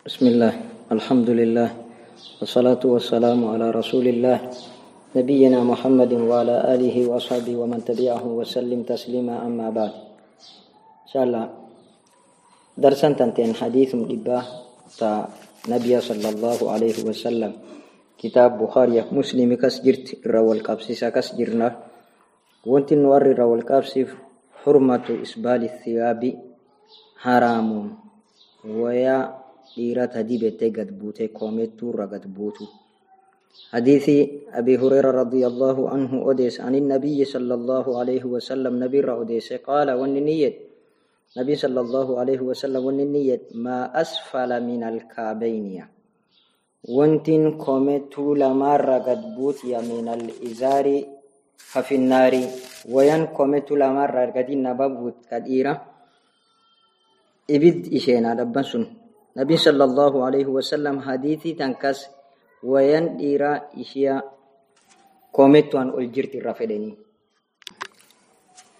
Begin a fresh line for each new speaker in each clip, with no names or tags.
بسم الله الحمد لله والصلاة والسلام على رسول الله نبينا محمد وعلى آله وأصحابه ومن تبعه وسلم تسليما أما بعد. إن شاء الله درسا تنتين حديث مدباه تا نبي صلى الله عليه وسلم. كتاب بخاري مسلم كسجرت روى القبسيسا كسجرنا وانت نور روى القبسي حرمة إسبال الثياب حرام. ويا dhiirat hadibettee gad buute koomettuurra gad buutu. حديث أبي هريرة رضي الله عنه أديس عن النبي صلى الله عليه وسلم نبي أديس قال والنية نبي صلى الله عليه وسلم والنية ما أسفل من الكعبين وانتن كومتو لمارة قد بوتي من الإزار ففي النار وين كومتو لمارة قد نببوت قد إيرا إبد إشينا دبنسن نبي صلى الله عليه وسلم حديثي تنكس وين ديرا إشيا كوميتوان الجرت الرفدني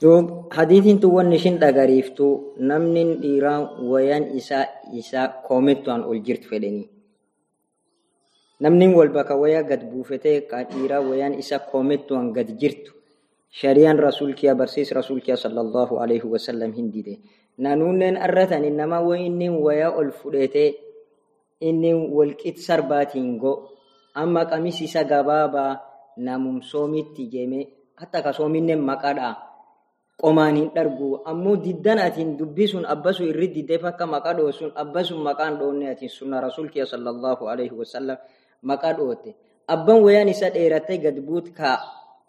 دوب حديثين تو ونشين دغاريفتو نمنين ديرا وين إسا إسا كوميتوان الجرت فدني نمنين والبكا ويا قد بوفتي كاتيرا وين إسا كوميتوان قد جرت شريان رسول كيا برسيس رسول كيا صلى الله عليه وسلم هندي دي go amma qamis isa gabaabaa namum soomitti jeme hatta ka soominnen maqadha qomaan hin dhargu ammoo diddan atiin dubbi sun abbasu irri diddeef akka maqa dhoo sun abbasun maqaan dhoonne atiin sunna rasulkiya sallallahu alaihi wasallam maqa dhoote abban wayaan isa dheeratte gad buut kaa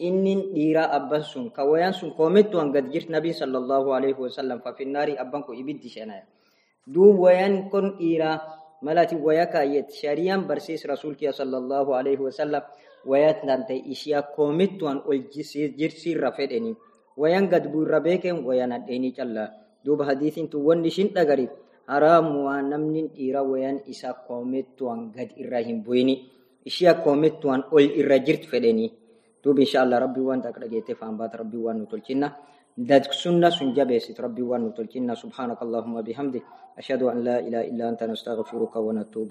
inni dhiiraa abban sun ka wayaan sun koomettuan gad jirt nabii sallallahu alaihi wasallam fa finnaari abban kun ibiddi shenaya duub wayaan kon dhiiraa malati waya kaayyet shariyaan barsiis rasuulkiya sallallahu alaihi wasallam wayat nante ishiya koomettuan ol jirsiirra fedheni wayaan gad buurra beeken wayaan hadheeni calla duuba hadiisin tun wanni ishin dhagariif haraamu waan namni dhiira wayaan isa koomettuan gad irra hin buyini ishiya koomettuan ol irra jirt fedheni دوب إن شاء الله ربي وان جيتي فانبات ربي وان نتلجنا داد سنة سنجا بيسيت ربي وان نتلجنا سبحانك اللهم بحمدك أشهد أن لا إله إلا أنت. نستغفرك ونتوب